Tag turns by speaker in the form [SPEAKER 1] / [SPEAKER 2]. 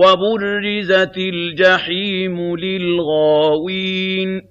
[SPEAKER 1] وَبُرِّزَتِ الْجَحِيمُ لِلْغَاوِينَ